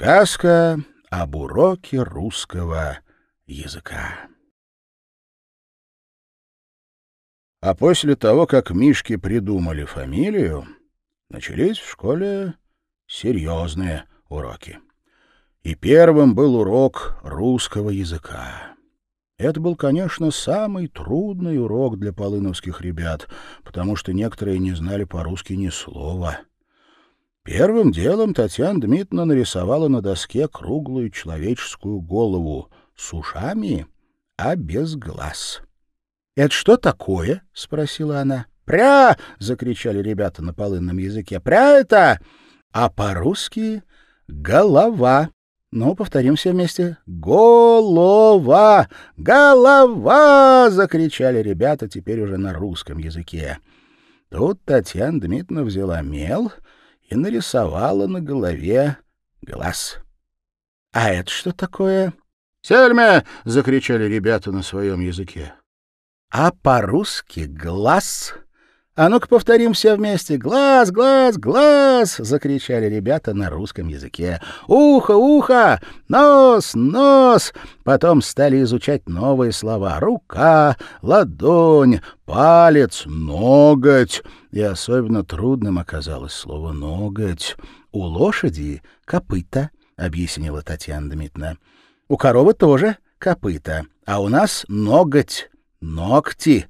Сказка об уроке русского языка. А после того, как Мишки придумали фамилию, начались в школе серьезные уроки. И первым был урок русского языка. Это был, конечно, самый трудный урок для полыновских ребят, потому что некоторые не знали по-русски ни слова. Первым делом Татьяна Дмитриевна нарисовала на доске круглую человеческую голову с ушами, а без глаз. «Это что такое?» — спросила она. «Пря!» — закричали ребята на полынном языке. «Пря это!» А по-русски «голова». Ну, повторим все вместе. «Голова! Голова!» — закричали ребята теперь уже на русском языке. Тут Татьяна Дмитриевна взяла мел — и нарисовала на голове глаз. — А это что такое? — Сельме! — закричали ребята на своем языке. — А по-русски глаз... «А ну-ка повторим все вместе. Глаз, глаз, глаз!» — закричали ребята на русском языке. «Ухо, ухо! Нос, нос!» Потом стали изучать новые слова. Рука, ладонь, палец, ноготь. И особенно трудным оказалось слово «ноготь». «У лошади копыта», — объяснила Татьяна Дмитриевна. «У коровы тоже копыта, а у нас ноготь, ногти».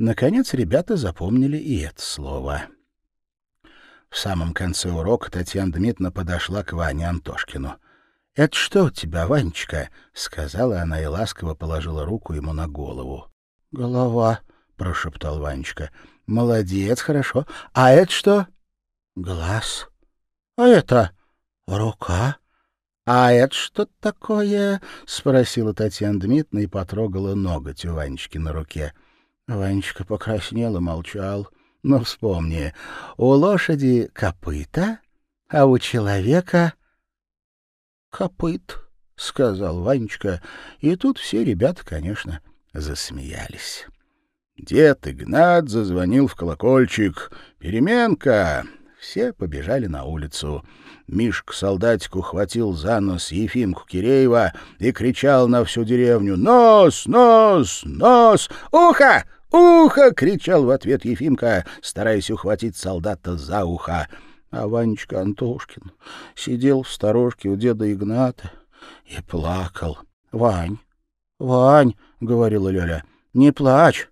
Наконец ребята запомнили и это слово. В самом конце урока Татьяна Дмитриевна подошла к Ване Антошкину. — Это что у тебя, Ванечка? — сказала она и ласково положила руку ему на голову. — Голова, — прошептал Ванечка. — Молодец, хорошо. А это что? — Глаз. — А это? — Рука. — А это что такое? — спросила Татьяна Дмитриевна и потрогала ноготь у Ванечки на руке. — Ванечка покраснел и молчал. Но «Ну, вспомни, у лошади копыта, а у человека копыт, — сказал Ванечка, и тут все ребята, конечно, засмеялись. Дед Игнат зазвонил в колокольчик. «Переменка!» Все побежали на улицу. Мишка солдатику хватил за нос Ефимку Киреева и кричал на всю деревню «Нос! Нос! Нос! Ухо! «Ухо!» — кричал в ответ Ефимка, стараясь ухватить солдата за ухо. А Ванечка Антошкин сидел в сторожке у деда Игната и плакал. — Вань, Вань, — говорила Лёля, — не плачь.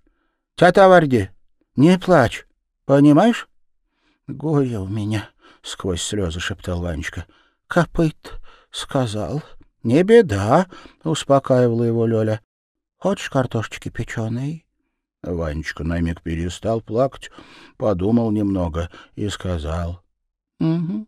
Тята Варди, не плачь. Понимаешь? — Горе у меня, — сквозь слезы шептал Ванечка. — Копыт сказал. — Не беда, — успокаивала его Лёля. — Хочешь картошечки печеной? Ванечка на миг перестал плакать, подумал немного и сказал. — Угу.